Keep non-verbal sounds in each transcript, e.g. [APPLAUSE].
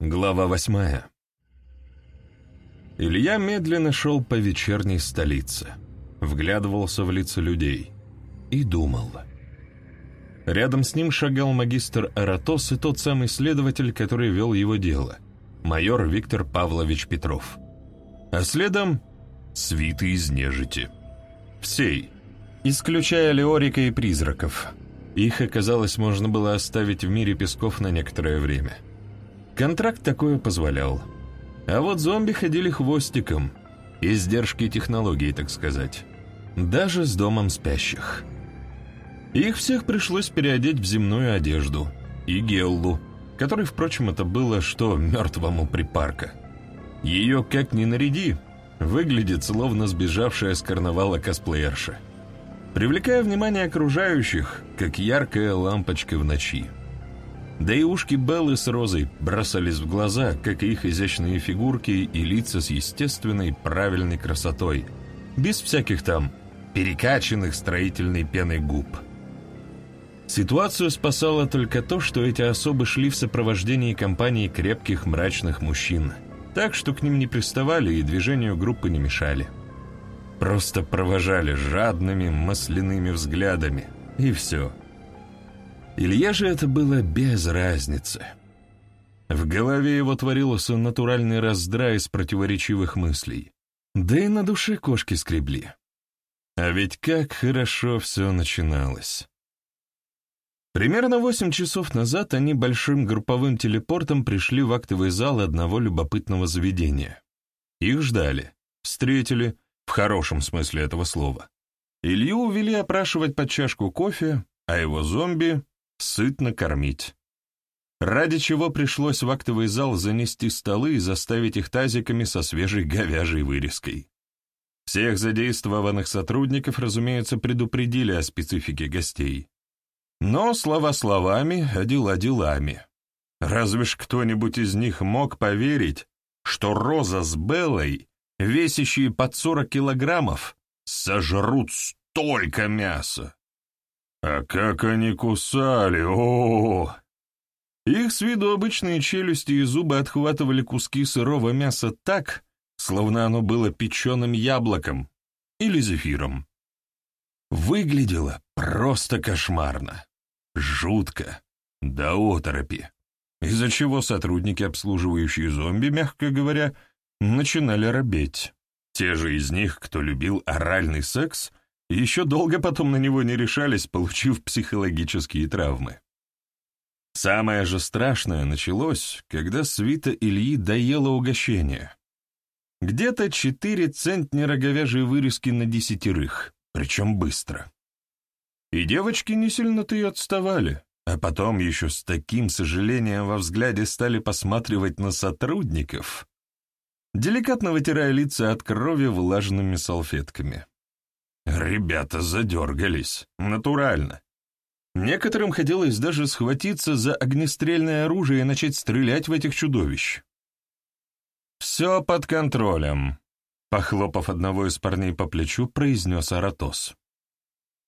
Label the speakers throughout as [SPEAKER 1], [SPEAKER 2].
[SPEAKER 1] Глава восьмая. Илья медленно шел по вечерней столице, вглядывался в лица людей и думал. Рядом с ним шагал магистр Аратос и тот самый следователь, который вел его дело, майор Виктор Павлович Петров. А следом — свиты из нежити. Всей, исключая Леорика и призраков. Их, оказалось, можно было оставить в мире песков на некоторое время. Контракт такое позволял. А вот зомби ходили хвостиком. Издержки технологий, так сказать. Даже с домом спящих. Их всех пришлось переодеть в земную одежду. И Геллу, который, впрочем, это было что мертвому припарка. Ее как ни наряди, выглядит словно сбежавшая с карнавала косплеерша. Привлекая внимание окружающих, как яркая лампочка в ночи. Да и ушки Беллы с Розой бросались в глаза, как и их изящные фигурки и лица с естественной правильной красотой, без всяких там перекачанных строительной пеной губ. Ситуацию спасало только то, что эти особы шли в сопровождении компании крепких мрачных мужчин, так что к ним не приставали и движению группы не мешали. Просто провожали жадными масляными взглядами, и все – Илья же это было без разницы. В голове его творился натуральный раздрай из противоречивых мыслей. Да и на душе кошки скребли. А ведь как хорошо все начиналось. Примерно восемь часов назад они большим групповым телепортом пришли в актовый зал одного любопытного заведения. Их ждали, встретили, в хорошем смысле этого слова. Илью увели опрашивать под чашку кофе, а его зомби сытно кормить. Ради чего пришлось в актовый зал занести столы и заставить их тазиками со свежей говяжьей вырезкой. Всех задействованных сотрудников, разумеется, предупредили о специфике гостей. Но слова словами, а дела делами. Разве ж кто-нибудь из них мог поверить, что Роза с Беллой, весящие под 40 килограммов, сожрут столько мяса? А как они кусали! О, -о, -о! Их с виду обычные челюсти и зубы отхватывали куски сырого мяса так, словно оно было печеным яблоком или зефиром. Выглядело просто кошмарно, жутко, до оторопи, из-за чего сотрудники, обслуживающие зомби, мягко говоря, начинали робеть. Те же из них, кто любил оральный секс — еще долго потом на него не решались, получив психологические травмы. Самое же страшное началось, когда свита Ильи доела угощение. Где-то четыре центнера говяжьей вырезки на десятерых, причем быстро. И девочки не сильно-то и отставали, а потом еще с таким сожалением во взгляде стали посматривать на сотрудников, деликатно вытирая лица от крови влажными салфетками. Ребята задергались. Натурально. Некоторым хотелось даже схватиться за огнестрельное оружие и начать стрелять в этих чудовищ. «Все под контролем», — похлопав одного из парней по плечу, произнес Аратос.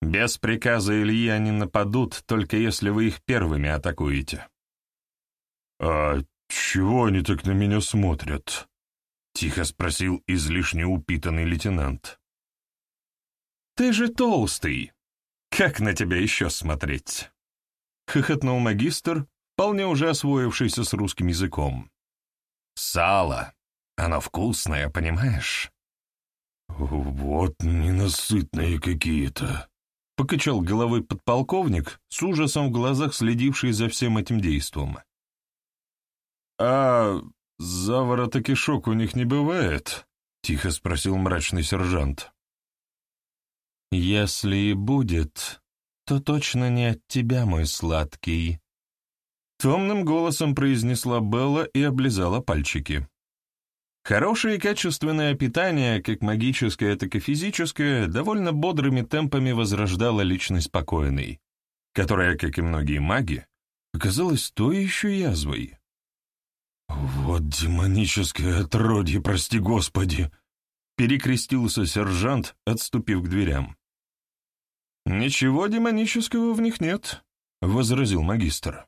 [SPEAKER 1] «Без приказа Ильи они нападут, только если вы их первыми атакуете». «А чего они так на меня смотрят?» — тихо спросил излишне упитанный лейтенант. «Ты же толстый! Как на тебя еще смотреть?» — хохотнул магистр, вполне уже освоившийся с русским языком. «Сало! Оно вкусное, понимаешь?» «Вот ненасытные какие-то!» — покачал головой подполковник, с ужасом в глазах следивший за всем этим действом. «А заворота кишок у них не бывает?» — тихо спросил мрачный сержант. «Если и будет, то точно не от тебя, мой сладкий», — томным голосом произнесла Белла и облизала пальчики. Хорошее и качественное питание, как магическое, так и физическое, довольно бодрыми темпами возрождало личность покойной, которая, как и многие маги, оказалась той еще язвой. «Вот демоническое отродье, прости господи!» Перекрестился сержант, отступив к дверям. «Ничего демонического в них нет», — возразил магистр.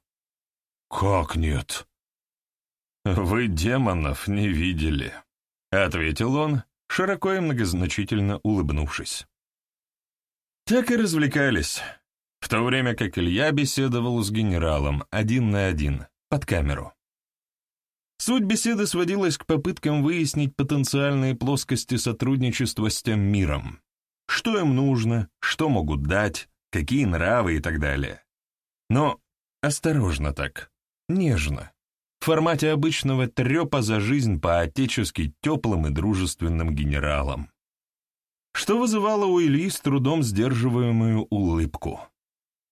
[SPEAKER 1] «Как нет?» «Вы демонов не видели», — ответил он, широко и многозначительно улыбнувшись. Так и развлекались, в то время как Илья беседовал с генералом один на один, под камеру. Суть беседы сводилась к попыткам выяснить потенциальные плоскости сотрудничества с тем миром. Что им нужно, что могут дать, какие нравы и так далее. Но осторожно так, нежно, в формате обычного трепа за жизнь по-отечески теплым и дружественным генералам. Что вызывало у Ильи с трудом сдерживаемую улыбку.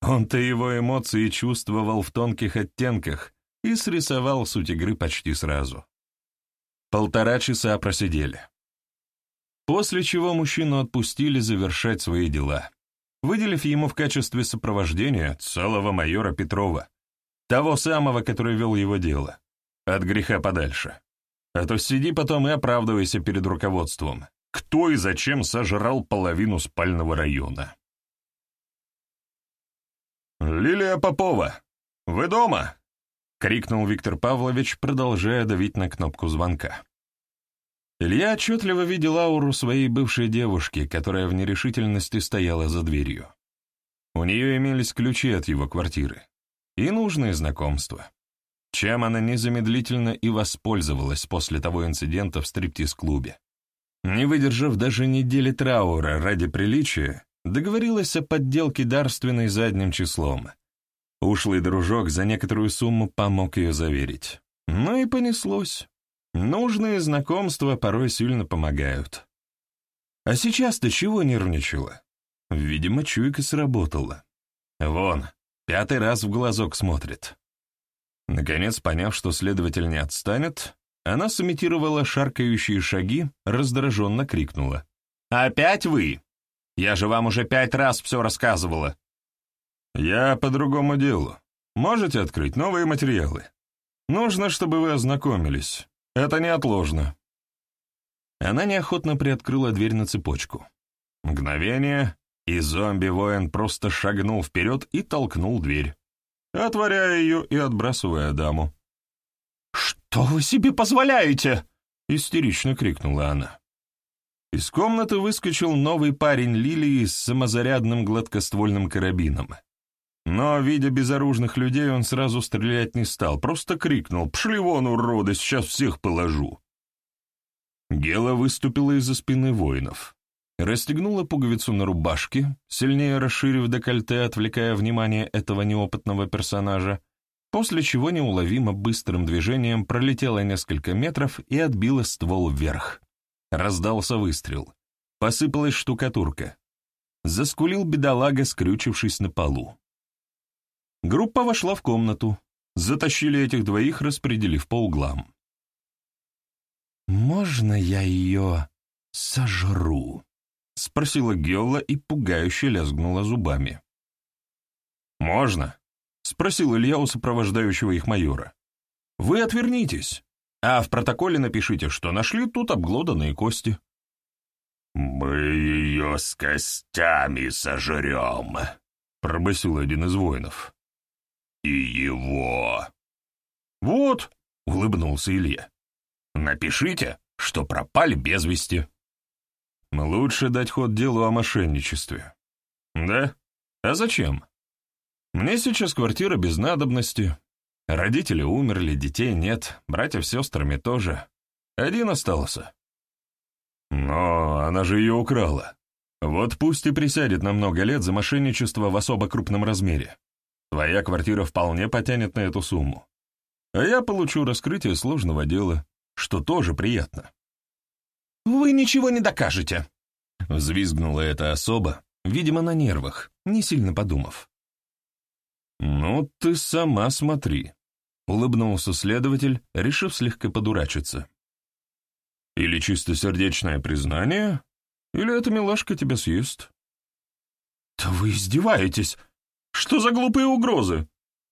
[SPEAKER 1] Он-то его эмоции чувствовал в тонких оттенках и срисовал суть игры почти сразу. Полтора часа просидели. После чего мужчину отпустили завершать свои дела, выделив ему в качестве сопровождения целого майора Петрова, того самого, который вел его дело, от греха подальше. А то сиди потом и оправдывайся перед руководством, кто и зачем сожрал половину спального района. «Лилия Попова, вы дома?» — крикнул Виктор Павлович, продолжая давить на кнопку звонка. Илья отчетливо видел ауру своей бывшей девушки, которая в нерешительности стояла за дверью. У нее имелись ключи от его квартиры и нужные знакомства, чем она незамедлительно и воспользовалась после того инцидента в стриптиз-клубе. Не выдержав даже недели траура ради приличия, договорилась о подделке дарственной задним числом — Ушлый дружок за некоторую сумму помог ее заверить. Ну и понеслось. Нужные знакомства порой сильно помогают. А сейчас-то чего нервничала? Видимо, чуйка сработала. Вон, пятый раз в глазок смотрит. Наконец, поняв, что следователь не отстанет, она сымитировала шаркающие шаги, раздраженно крикнула. «Опять вы? Я же вам уже пять раз все рассказывала. «Я по другому делу. Можете открыть новые материалы? Нужно, чтобы вы ознакомились. Это неотложно». Она неохотно приоткрыла дверь на цепочку. Мгновение, и зомби-воин просто шагнул вперед и толкнул дверь, отворяя ее и отбрасывая даму. «Что вы себе позволяете?» — истерично крикнула она. Из комнаты выскочил новый парень Лилии с самозарядным гладкоствольным карабином. Но, видя безоружных людей, он сразу стрелять не стал, просто крикнул «Пшли вон, уроды, сейчас всех положу!» Гела выступила из-за спины воинов, расстегнула пуговицу на рубашке, сильнее расширив декольте, отвлекая внимание этого неопытного персонажа, после чего неуловимо быстрым движением пролетела несколько метров и отбила ствол вверх. Раздался выстрел. Посыпалась штукатурка. Заскулил бедолага, скрючившись на полу. Группа вошла в комнату. Затащили этих двоих, распределив по углам. «Можно я ее сожру?» — спросила Гелла и пугающе лязгнула зубами. «Можно?» — спросил Илья у сопровождающего их майора. «Вы отвернитесь, а в протоколе напишите, что нашли тут обглоданные кости».
[SPEAKER 2] «Мы ее с костями сожрем», — пробасил один из воинов и его.
[SPEAKER 1] Вот, улыбнулся Илья. Напишите, что пропали без вести. Лучше дать ход делу о мошенничестве. Да? А зачем? Мне сейчас квартира без надобности. Родители умерли, детей нет, братья с сестрами тоже. Один остался. Но она же ее украла. Вот пусть и присядет на много лет за мошенничество в особо крупном размере. Твоя квартира вполне потянет на эту сумму. А я получу раскрытие сложного дела, что тоже приятно. «Вы ничего не докажете!» Взвизгнула эта особа, видимо, на нервах, не сильно подумав. «Ну, ты сама смотри», — улыбнулся следователь, решив слегка подурачиться. «Или чистосердечное признание, или эта милашка тебя съест». «Да вы издеваетесь!» Что за глупые угрозы?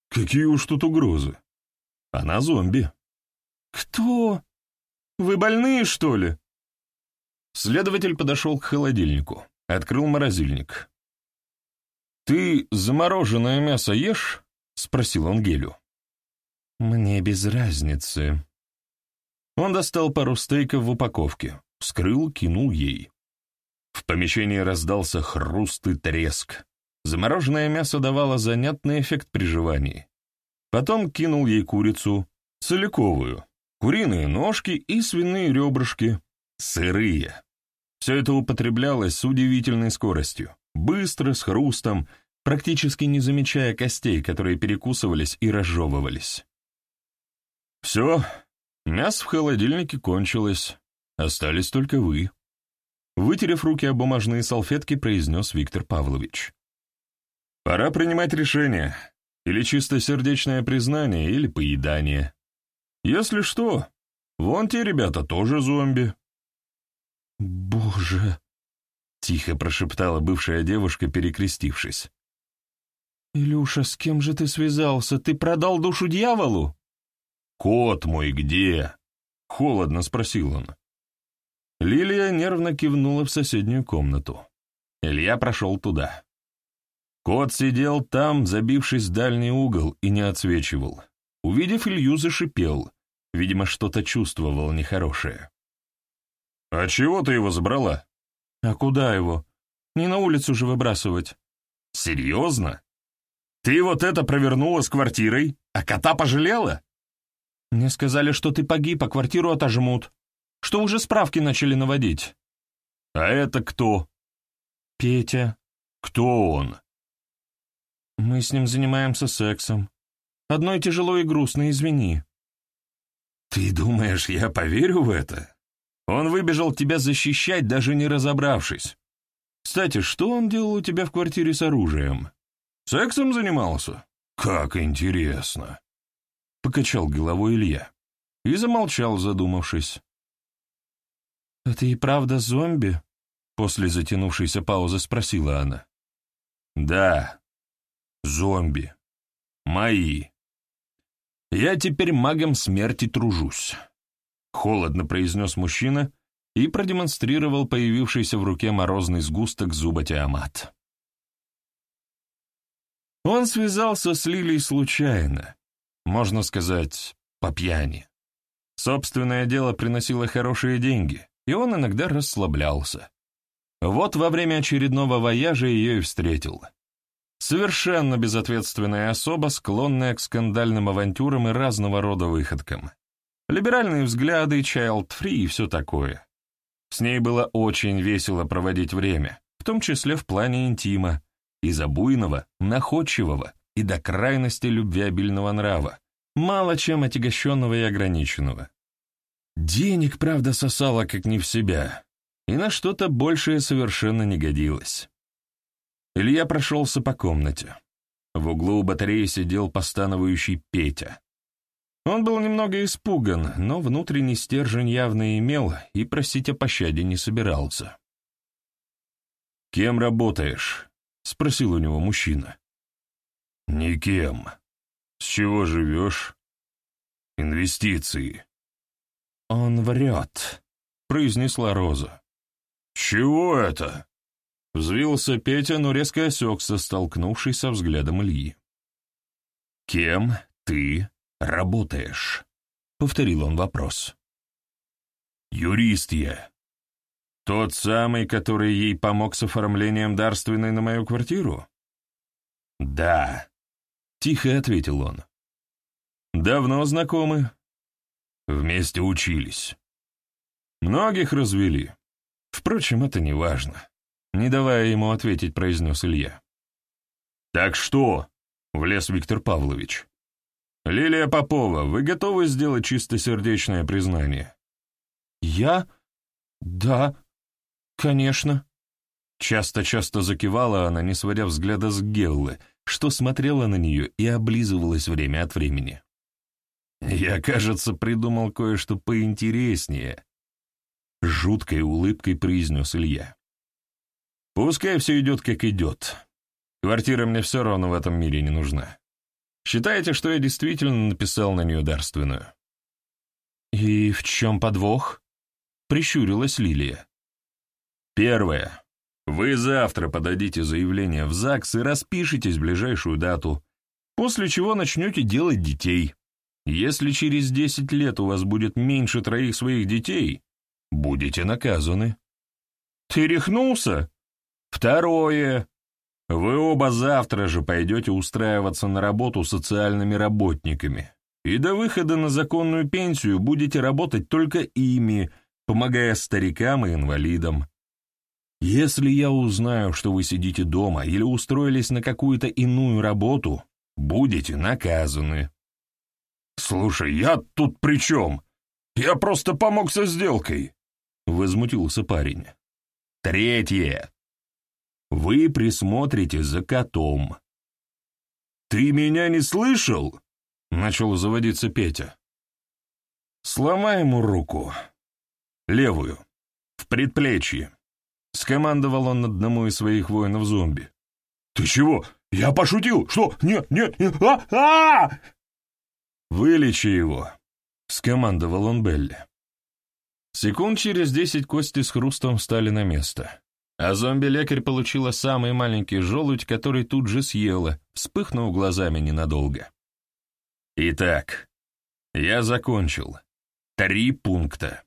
[SPEAKER 1] Какие уж тут угрозы? Она зомби. Кто? Вы больные, что ли? Следователь подошел к холодильнику, открыл морозильник. «Ты замороженное мясо ешь?» — спросил он Гелю. «Мне без разницы», Он достал пару стейков в упаковке, вскрыл, кинул ей. В помещении раздался хруст и треск. Замороженное мясо давало занятный эффект при жевании. Потом кинул ей курицу, целиковую, куриные ножки и свиные ребрышки, сырые. Все это употреблялось с удивительной скоростью, быстро, с хрустом, практически не замечая костей, которые перекусывались и разжевывались. «Все, мясо в холодильнике кончилось, остались только вы», вытерев руки о бумажные салфетки, произнес Виктор Павлович. «Пора принимать решение, или чистосердечное признание, или поедание. Если что, вон те ребята тоже зомби».
[SPEAKER 3] «Боже!» — тихо прошептала бывшая девушка, перекрестившись. «Илюша, с кем же ты связался? Ты продал душу дьяволу?»
[SPEAKER 1] «Кот мой где?» — холодно спросил он. Лилия нервно кивнула в соседнюю комнату. Илья прошел туда. Кот сидел там, забившись в дальний угол, и не отсвечивал. Увидев Илью, зашипел. Видимо, что-то чувствовал нехорошее. «А чего ты его забрала?»
[SPEAKER 3] «А куда его? Не на улицу же выбрасывать».
[SPEAKER 1] «Серьезно? Ты вот это провернула с квартирой, а кота пожалела?»
[SPEAKER 3] «Мне сказали, что ты погиб, а квартиру отожмут что уже справки начали наводить.
[SPEAKER 1] А это кто?
[SPEAKER 3] Петя.
[SPEAKER 1] Кто он?
[SPEAKER 3] Мы с ним занимаемся сексом. Одной тяжело и грустно, извини.
[SPEAKER 1] Ты думаешь, я поверю в это? Он выбежал тебя защищать, даже не разобравшись. Кстати, что он делал у тебя в квартире с оружием? Сексом занимался? Как интересно. Покачал головой Илья и замолчал, задумавшись.
[SPEAKER 3] «Это и правда зомби?» После затянувшейся паузы спросила она.
[SPEAKER 1] «Да, зомби. Мои. Я теперь магом смерти тружусь», — холодно произнес мужчина и продемонстрировал появившийся в руке морозный сгусток зуба Тиамат. Он связался с Лилией случайно, можно сказать, по пьяни. Собственное дело приносило хорошие деньги, и он иногда расслаблялся. Вот во время очередного вояжа ее и встретил. Совершенно безответственная особа, склонная к скандальным авантюрам и разного рода выходкам. Либеральные взгляды, child-free и все такое. С ней было очень весело проводить время, в том числе в плане интима, из-за буйного, находчивого и до крайности любвеобильного нрава, мало чем отягощенного и ограниченного. Денег, правда, сосала как не в себя, и на что-то большее совершенно не годилось. Илья прошелся по комнате. В углу батареи сидел постановающий Петя. Он был немного испуган, но внутренний стержень явно имел и просить о пощаде не собирался. «Кем работаешь?» — спросил у него мужчина. «Никем. С чего живешь?» «Инвестиции».
[SPEAKER 3] «Он врет», — произнесла Роза.
[SPEAKER 1] «Чего это?» Взвился Петя, но резко осекся, столкнувшись со взглядом Ильи. «Кем ты работаешь?» — повторил он вопрос. «Юрист я. Тот самый, который ей помог с оформлением дарственной на мою квартиру?» «Да», — тихо ответил он. «Давно знакомы?» Вместе учились. Многих развели. Впрочем, это не важно. Не давая ему ответить, произнес Илья. «Так что?» — влез Виктор Павлович. «Лилия Попова, вы готовы сделать чистосердечное признание?»
[SPEAKER 3] «Я? Да, конечно».
[SPEAKER 1] Часто-часто закивала она, не сводя взгляда с Геллы, что смотрела на нее и облизывалась время от времени. Я, кажется, придумал кое-что поинтереснее. Жуткой улыбкой произнес Илья. Пускай все идет, как идет. Квартира мне все равно в этом мире не нужна. Считаете, что я действительно написал на нее дарственную?
[SPEAKER 3] И в чем подвох? Прищурилась Лилия.
[SPEAKER 1] Первое. Вы завтра подадите заявление в ЗАГС и распишитесь в ближайшую дату, после чего начнете делать детей. Если через десять лет у вас будет меньше троих своих детей, будете наказаны. Ты рехнулся? Второе. Вы оба завтра же пойдете устраиваться на работу социальными работниками, и до выхода на законную пенсию будете работать только ими, помогая старикам и инвалидам. Если я узнаю, что вы сидите дома или устроились на какую-то иную работу, будете наказаны.
[SPEAKER 2] «Слушай, я тут при чем? Я просто помог со сделкой!» — возмутился парень.
[SPEAKER 1] «Третье. Вы присмотрите за котом».
[SPEAKER 2] «Ты меня не слышал?»
[SPEAKER 1] — начал заводиться Петя. «Сломай ему руку. Левую. В предплечье». — скомандовал он одному из своих воинов-зомби.
[SPEAKER 2] «Ты чего? Я пошутил! Что? Нет, нет, нет! А! а
[SPEAKER 1] «Вылечи его!» — скомандовал он Белли. Секунд через десять кости с хрустом встали на место, а зомби-лекарь получила самый маленький желудь, который тут же съела, вспыхнув глазами ненадолго. «Итак, я закончил. Три пункта.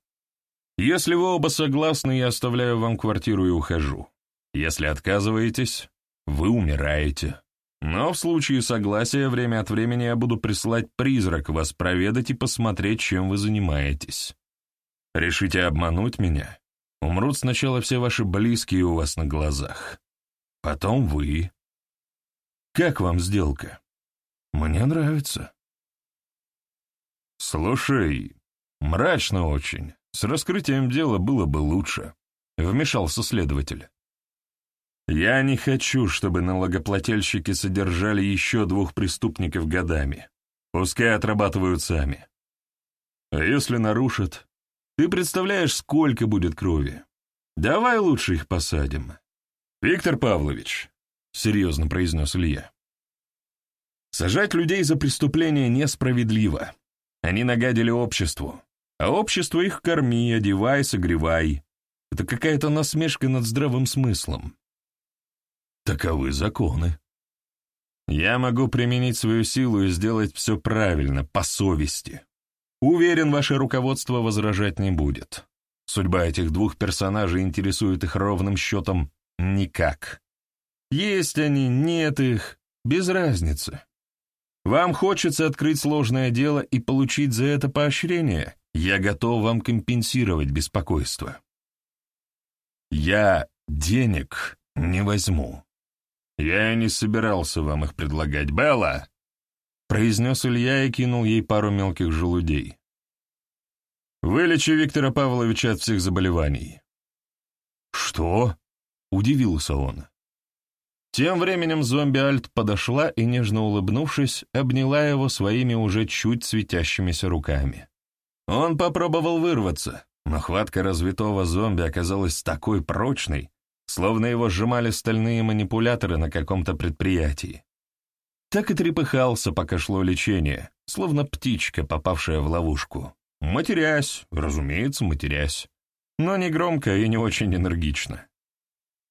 [SPEAKER 1] Если вы оба согласны, я оставляю вам квартиру и ухожу. Если отказываетесь, вы умираете. Но в случае согласия время от времени я буду присылать призрак вас проведать и посмотреть, чем вы занимаетесь. Решите обмануть меня? Умрут сначала все ваши близкие у вас на глазах. Потом вы. Как вам сделка? Мне нравится. Слушай, мрачно очень. С раскрытием дела было бы лучше, — вмешался следователь. Я не хочу, чтобы налогоплательщики содержали еще двух преступников годами. Пускай отрабатывают сами. А если нарушат, ты представляешь, сколько будет крови? Давай лучше их посадим. Виктор Павлович, — серьезно произнес Илья. Сажать людей за преступление несправедливо. Они нагадили обществу. А общество их корми, одевай, согревай. Это какая-то насмешка над здравым смыслом. Таковы законы. Я могу применить свою силу и сделать все правильно, по совести. Уверен, ваше руководство возражать не будет. Судьба этих двух персонажей интересует их ровным счетом никак. Есть они, нет их, без разницы. Вам хочется открыть сложное дело и получить за это поощрение? Я готов вам компенсировать беспокойство. Я денег не возьму. Я не собирался вам их предлагать, Белла, произнес Илья и кинул ей пару мелких желудей. Вылечи Виктора Павловича от всех заболеваний. Что? Удивился он. Тем временем зомби-альт подошла и, нежно улыбнувшись, обняла его своими уже чуть светящимися руками. Он попробовал вырваться, но хватка развитого зомби оказалась такой прочной, словно его сжимали стальные манипуляторы на каком-то предприятии. Так и трепыхался, пока шло лечение, словно птичка, попавшая в ловушку. Матерясь, разумеется, матерясь, но не громко и не очень энергично.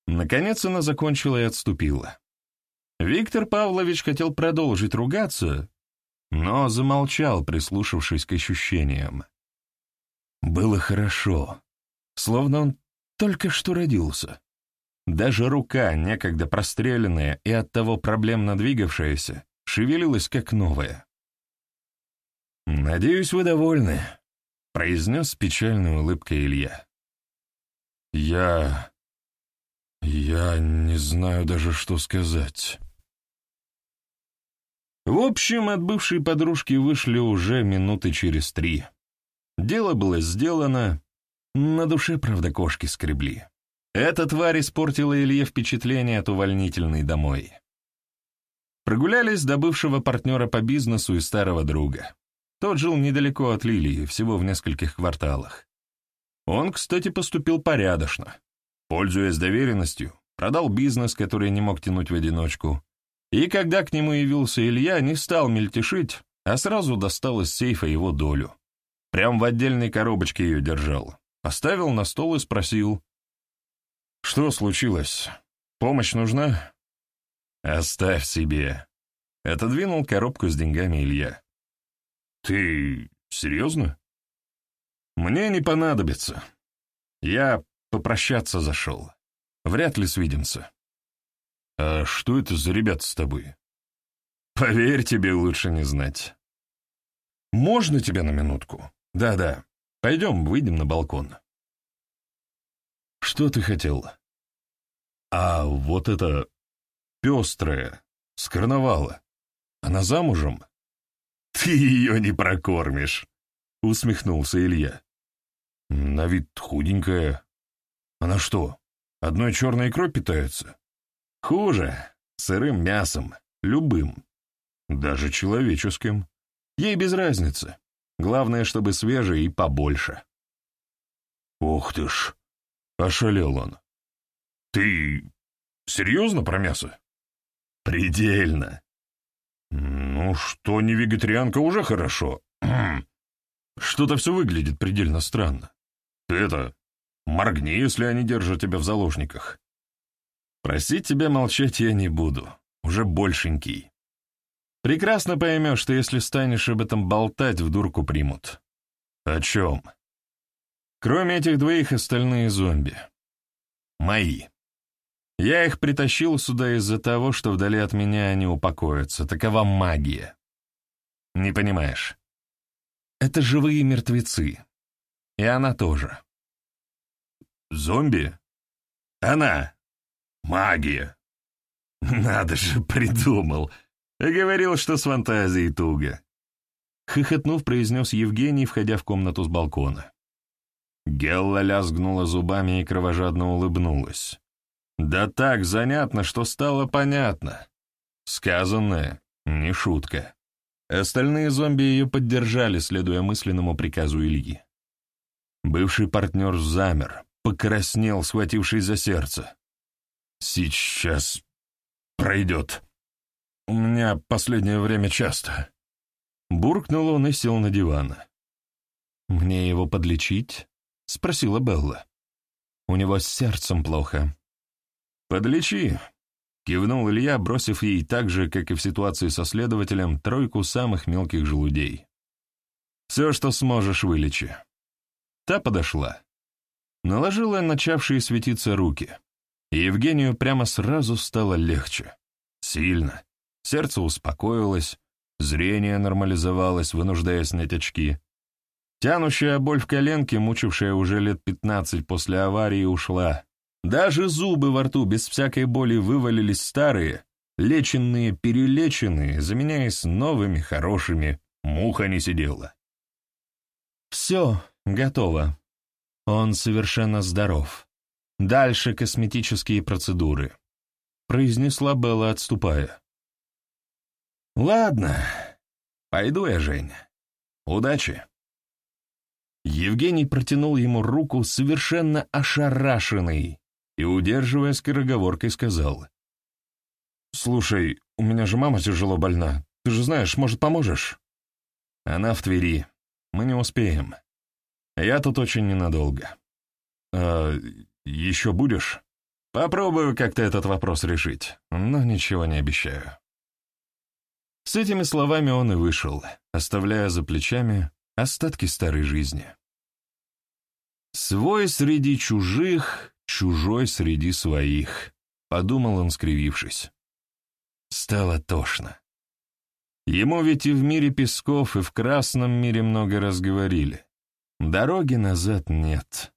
[SPEAKER 1] Наконец она закончила и отступила. Виктор Павлович хотел продолжить ругаться, но замолчал, прислушавшись к ощущениям. Было хорошо, словно он только что родился. Даже рука, некогда простреленная и оттого проблемно двигавшаяся, шевелилась как новая. «Надеюсь, вы довольны», — произнес с печальной улыбкой Илья. «Я... я не знаю даже, что сказать». В общем, от бывшей подружки вышли уже минуты через три. Дело было сделано. На душе, правда, кошки скребли. Эта тварь испортила Илье впечатление от увольнительной домой. Прогулялись до бывшего партнера по бизнесу и старого друга. Тот жил недалеко от Лилии, всего в нескольких кварталах. Он, кстати, поступил порядочно. Пользуясь доверенностью, продал бизнес, который не мог тянуть в одиночку, и когда к нему явился Илья, не стал мельтешить, а сразу достал из сейфа его долю. Прям в отдельной коробочке ее держал. Поставил на стол и спросил. «Что случилось? Помощь нужна?» «Оставь себе». Отодвинул коробку с деньгами Илья.
[SPEAKER 2] Ты серьезно?
[SPEAKER 1] Мне не понадобится. Я попрощаться зашел. Вряд ли свидимся.
[SPEAKER 2] А что это за ребята с тобой?
[SPEAKER 1] Поверь, тебе лучше не знать. Можно тебя на минутку? Да-да. Пойдем, выйдем на балкон. Что ты хотел? А вот это пестрая, с карнавала. Она замужем? Ты ее не прокормишь, усмехнулся Илья. На вид худенькая. Она что, одной черной икрой питается? Хуже, сырым мясом, любым, даже человеческим. Ей без разницы. Главное, чтобы свежее и побольше.
[SPEAKER 2] Ох ты ж, ошалел он. Ты серьезно про мясо?
[SPEAKER 1] Предельно.
[SPEAKER 2] Ну, что не вегетарианка, уже хорошо. [CLEARS THROAT]
[SPEAKER 1] Что-то все выглядит предельно странно.
[SPEAKER 2] Ты это, моргни, если они держат тебя в заложниках.
[SPEAKER 1] Просить тебя молчать я не буду, уже большенький. Прекрасно поймешь, что если станешь об этом болтать, в дурку примут.
[SPEAKER 2] О чем?
[SPEAKER 1] Кроме этих двоих, остальные зомби. Мои. Я их притащил сюда из-за того, что вдали от меня они упокоятся. Такова магия. Не понимаешь? Это живые мертвецы. И она тоже.
[SPEAKER 2] Зомби?
[SPEAKER 1] Она.
[SPEAKER 2] Магия.
[SPEAKER 1] Надо же, [LAUGHS] придумал. Говорил, что с фантазией туго. Хохотнув, произнес Евгений, входя в комнату с балкона. Гелла лязгнула зубами и кровожадно улыбнулась. Да так занятно, что стало понятно. Сказанное — не шутка. Остальные зомби ее поддержали, следуя мысленному приказу Ильи. Бывший партнер замер, покраснел, схватившись за сердце. «Сейчас пройдет», у меня последнее время часто. Буркнул он и сел на диван. «Мне его подлечить?» — спросила Белла. «У него с сердцем плохо». «Подлечи», — кивнул Илья, бросив ей так же, как и в ситуации со следователем, тройку самых мелких желудей. «Все, что сможешь, вылечи». Та подошла. Наложила начавшие светиться руки, и Евгению прямо сразу стало легче. Сильно. Сердце успокоилось, зрение нормализовалось, вынуждая снять очки. Тянущая боль в коленке, мучившая уже лет пятнадцать после аварии, ушла. Даже зубы во рту без всякой боли вывалились старые, леченные, перелеченные, заменяясь новыми, хорошими. Муха не сидела. «Все, готово. Он совершенно здоров. Дальше косметические процедуры», — произнесла Белла, отступая. «Ладно, пойду я, Женя. Удачи». Евгений протянул ему руку, совершенно ошарашенный, и, удерживая скороговоркой, сказал. «Слушай, у меня же мама тяжело больна. Ты же знаешь, может, поможешь?» «Она в Твери. Мы не успеем. Я тут очень ненадолго». «А еще будешь?» «Попробую как-то этот вопрос решить, но ничего не обещаю». С этими словами он и вышел, оставляя за плечами остатки старой жизни. «Свой среди чужих, чужой среди своих», — подумал он, скривившись. Стало тошно. Ему ведь и в мире песков, и в красном мире много раз говорили. Дороги назад нет.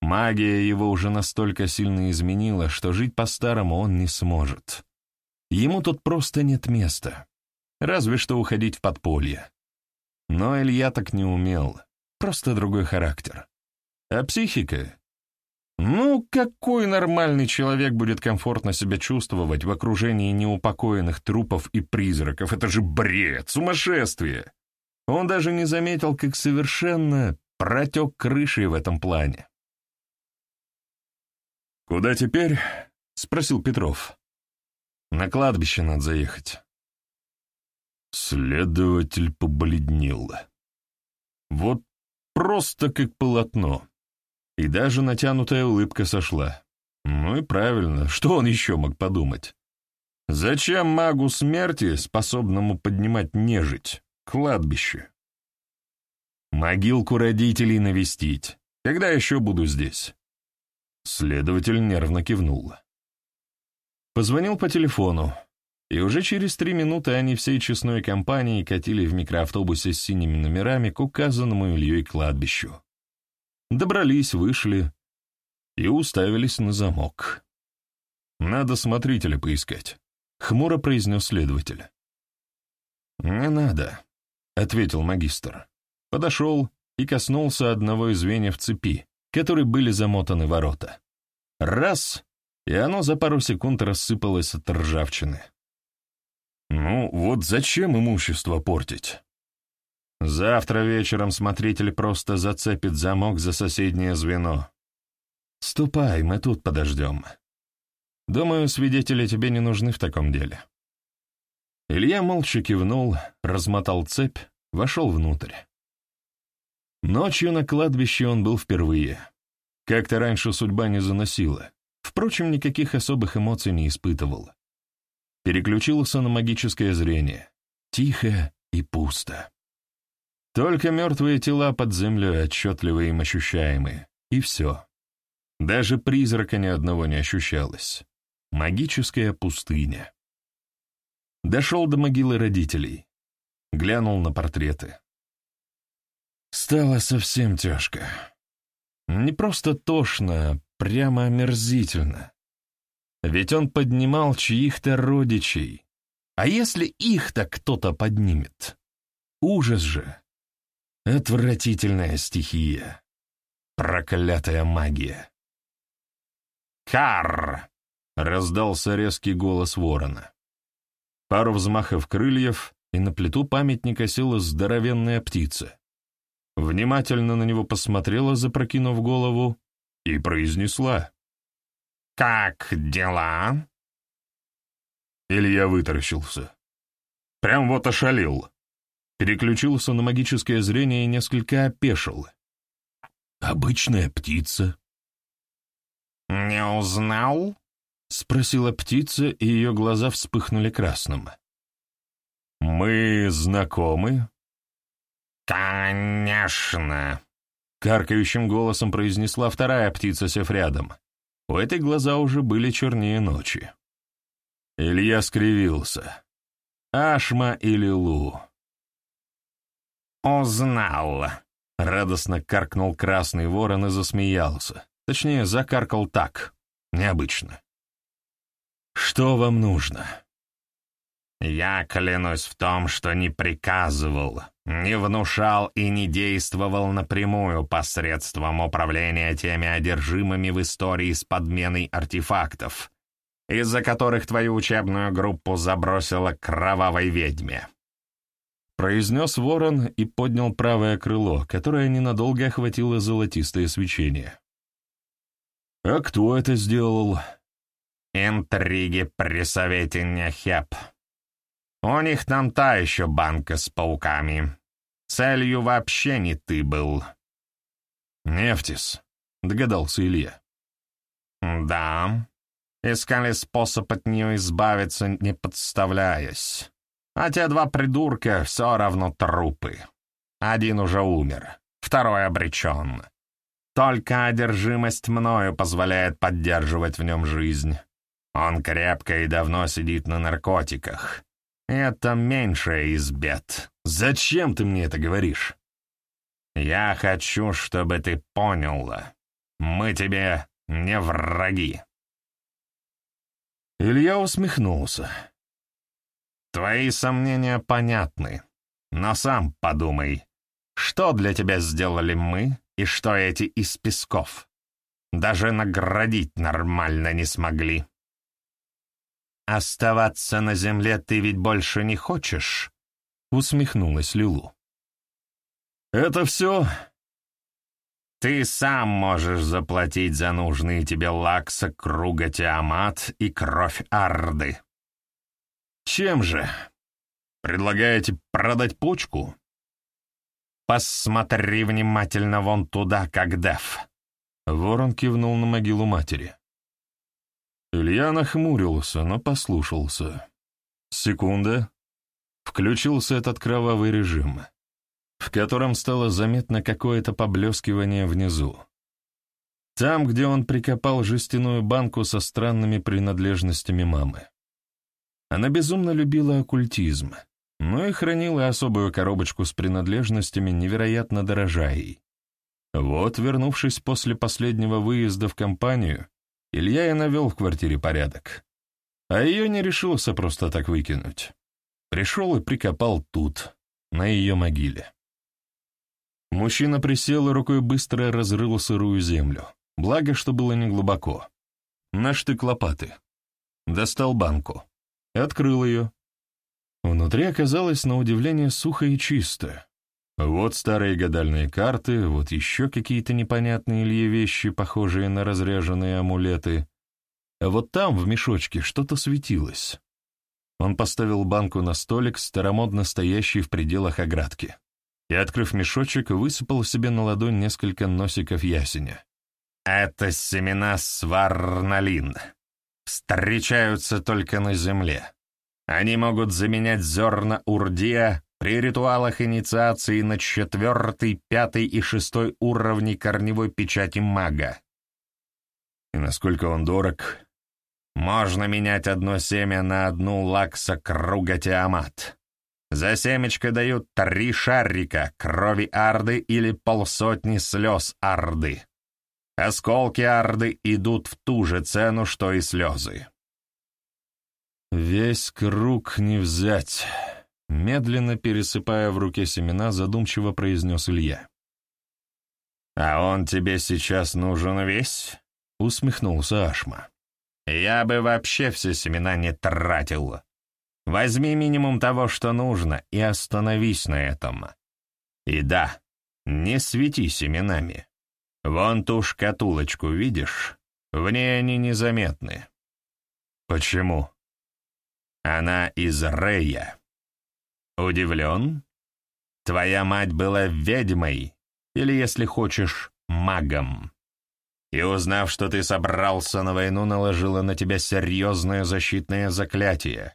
[SPEAKER 1] Магия его уже настолько сильно изменила, что жить по-старому он не сможет. Ему тут просто нет места. Разве что уходить в подполье. Но Илья так не умел, просто другой характер. А психика? Ну, какой нормальный человек будет комфортно себя чувствовать в окружении неупокоенных трупов и призраков? Это же бред, сумасшествие! Он даже не заметил, как совершенно протек крышей в этом плане. «Куда теперь?» — спросил Петров. «На кладбище надо заехать». Следователь побледнел. Вот просто как полотно. И даже натянутая улыбка сошла. Ну и правильно, что он еще мог подумать? Зачем магу смерти, способному поднимать нежить, кладбище? Могилку родителей навестить. Когда еще буду здесь?» Следователь нервно кивнул. Позвонил по телефону, и уже через три минуты они всей честной компанией катили в микроавтобусе с синими номерами к указанному Ильей кладбищу. Добрались, вышли и уставились на замок. «Надо смотрителя поискать», — хмуро произнес следователь. «Не надо», — ответил магистр. Подошел и коснулся одного из звеньев цепи, которые были замотаны ворота. Раз — и оно за пару секунд рассыпалось от ржавчины. Ну, вот зачем имущество портить? Завтра вечером смотритель просто зацепит замок за соседнее звено. Ступай, мы тут подождем. Думаю, свидетели тебе не нужны в таком деле. Илья молча кивнул, размотал цепь, вошел внутрь. Ночью на кладбище он был впервые. Как-то раньше судьба не заносила. Впрочем, никаких особых эмоций не испытывал. Переключился на магическое зрение. Тихо и пусто. Только мертвые тела под землей, отчетливые им ощущаемые. И все. Даже призрака ни одного не ощущалось. Магическая пустыня. Дошел до могилы родителей. Глянул на портреты. Стало совсем тяжко. Не просто тошно, прямо омерзительно. Ведь он поднимал чьих-то родичей. А если их-то кто-то поднимет? Ужас же! Отвратительная стихия. Проклятая магия. «Кар!» — раздался резкий голос ворона. Пару взмахов крыльев, и на плиту памятника села здоровенная птица. Внимательно на него посмотрела, запрокинув голову, и произнесла. «Как дела?» Илья вытаращился. Прям вот ошалел. Переключился на магическое зрение и несколько опешил. «Обычная птица». «Не узнал?» — спросила птица, и ее глаза вспыхнули красным. «Мы знакомы?» «Конечно!» Каркающим голосом произнесла вторая птица, сев рядом. У этой глаза уже были чернее ночи. Илья скривился. Ашма или Лу? «Узнал!» — радостно каркнул красный ворон и засмеялся. Точнее, закаркал так, необычно. «Что вам нужно?» «Я клянусь в том, что не приказывал, не внушал и не действовал напрямую посредством управления теми одержимыми в истории с подменой артефактов, из-за которых твою учебную группу забросило кровавой ведьме». Произнес ворон и поднял правое крыло, которое ненадолго охватило золотистое свечение. «А кто это сделал?» «Интриги при совете Нехеп», у них там та еще банка с пауками. Целью вообще не ты был. Нефтис, догадался Илья. Да. Искали способ от нее избавиться, не подставляясь. А те два придурка все равно трупы. Один уже умер, второй обречен. Только одержимость мною позволяет поддерживать в нем жизнь. Он крепко и давно сидит на наркотиках. Это меньшее из бед. Зачем ты мне это говоришь? Я хочу, чтобы ты понял. Мы тебе не враги. Илья усмехнулся. Твои сомнения понятны, но сам подумай, что для тебя сделали мы и что эти из песков? Даже наградить нормально не смогли. «Оставаться на земле ты ведь больше не хочешь?» — усмехнулась Люлу. «Это все?» «Ты сам можешь заплатить за нужные тебе лакса, круга Тиамат и кровь Арды». «Чем же? Предлагаете продать почку?» «Посмотри внимательно вон туда, как Дев». Ворон кивнул на могилу матери. Илья нахмурился, но послушался. Секунда. Включился этот кровавый режим. в котором стало заметно какое-то поблескивание внизу. Там, где он прикопал жестяную банку со странными принадлежностями мамы. Она безумно любила оккультизм, но и хранила особую коробочку с принадлежностями, невероятно дорожа ей. Вот, вернувшись после последнего выезда в компанию, Илья и навел в квартире порядок. А ее не решился просто так выкинуть. Пришел и прикопал тут, на ее могиле. Мужчина присел и рукой быстро разрыл сырую землю, благо, что было неглубоко. На штык лопаты. Достал банку. Открыл ее. Внутри оказалось, на удивление, сухо и чисто. Вот старые гадальные карты, вот еще какие-то непонятные Илье вещи, похожие на разряженные амулеты. А вот там, в мешочке, что-то светилось. Он поставил банку на столик, старомодно стоящий в пределах оградки, и, открыв мешочек, высыпал себе на ладонь несколько носиков ясеня. «Это семена сварналин. Встречаются только на земле. Они могут заменять зерна урдия, при ритуалах инициации на четвертый, пятый и шестой уровни корневой печати мага. И насколько он дорог, можно менять одно семя на одну лакса круга Тиамат. За семечко дают три шарика крови Арды или полсотни слез Арды. Осколки Арды идут в ту же цену, что и слезы. Весь круг не взять. Медленно пересыпая в руке семена, задумчиво произнес Илья. «А он тебе сейчас нужен весь?» — усмехнулся Ашма. «Я бы вообще все семена не тратил. Возьми минимум того, что нужно, и остановись на этом. И да, не свети семенами. Вон ту шкатулочку видишь? В ней они незаметны». «Почему?» «Она из Рея». Удивлен? Твоя мать была ведьмой, или, если хочешь, магом. И узнав, что ты собрался на войну, наложила на тебя серьезное защитное заклятие.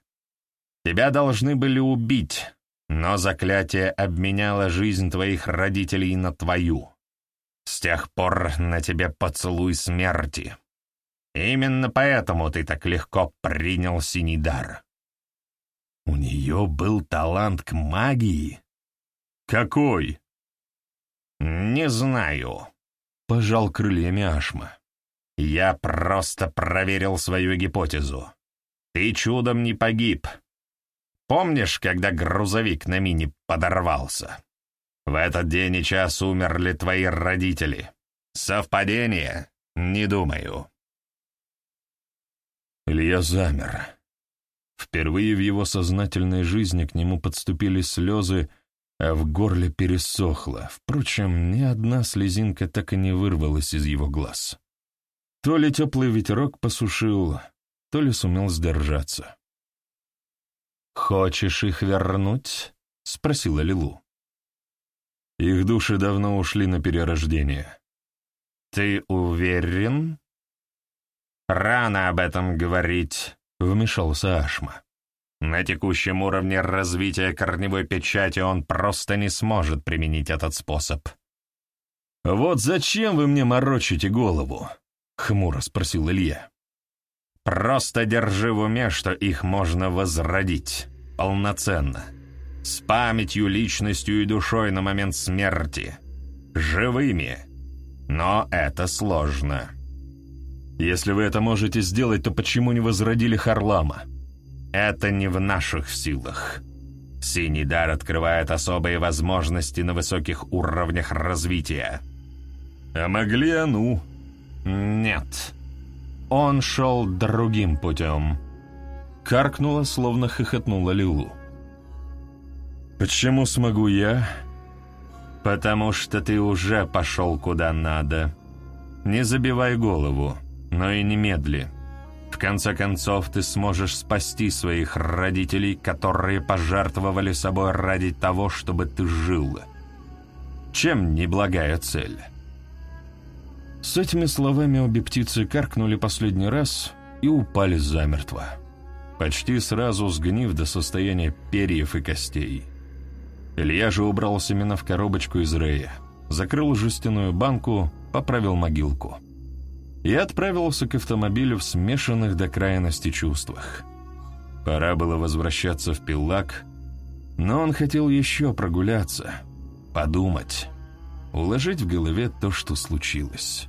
[SPEAKER 1] Тебя должны были убить, но заклятие обменяло жизнь твоих родителей на твою. С тех пор на тебе поцелуй смерти. Именно поэтому ты так легко принял синий дар. У нее был талант к магии? Какой? Не знаю, — пожал крыльями Ашма. Я просто проверил свою гипотезу. Ты чудом не погиб. Помнишь, когда грузовик на мини подорвался? В этот день и час умерли твои родители. Совпадение? Не думаю. Илья замер. Впервые в его сознательной жизни к нему подступили слезы, а в горле пересохло. Впрочем, ни одна слезинка так и не вырвалась из его глаз. То ли теплый ветерок посушил, то ли сумел сдержаться. «Хочешь их вернуть?» — спросила Лилу. Их души давно ушли на перерождение. «Ты уверен?» «Рано об этом говорить», вмешался Ашма. На текущем уровне развития корневой печати он просто не сможет применить этот способ. «Вот зачем вы мне морочите голову?» — хмуро спросил Илья. «Просто держи в уме, что их можно возродить. Полноценно. С памятью, личностью и душой на момент смерти. Живыми. Но это сложно». Если вы это можете сделать, то почему не возродили Харлама? Это не в наших силах. Синий дар открывает особые возможности на высоких уровнях развития. А могли Ану? Нет. Он шел другим путем. Каркнула, словно хохотнула Лилу. «Почему смогу я?» «Потому что ты уже пошел куда надо. Не забивай голову но и немедли. В конце концов, ты сможешь спасти своих родителей, которые пожертвовали собой ради того, чтобы ты жил. Чем неблагая цель? С этими словами обе птицы каркнули последний раз и упали замертво, почти сразу сгнив до состояния перьев и костей. Илья же убрал семена в коробочку из Рея, закрыл жестяную банку, поправил могилку. И отправился к автомобилю в смешанных до крайности чувствах. Пора было возвращаться в Пиллак, но он хотел еще прогуляться, подумать, уложить в голове то, что случилось.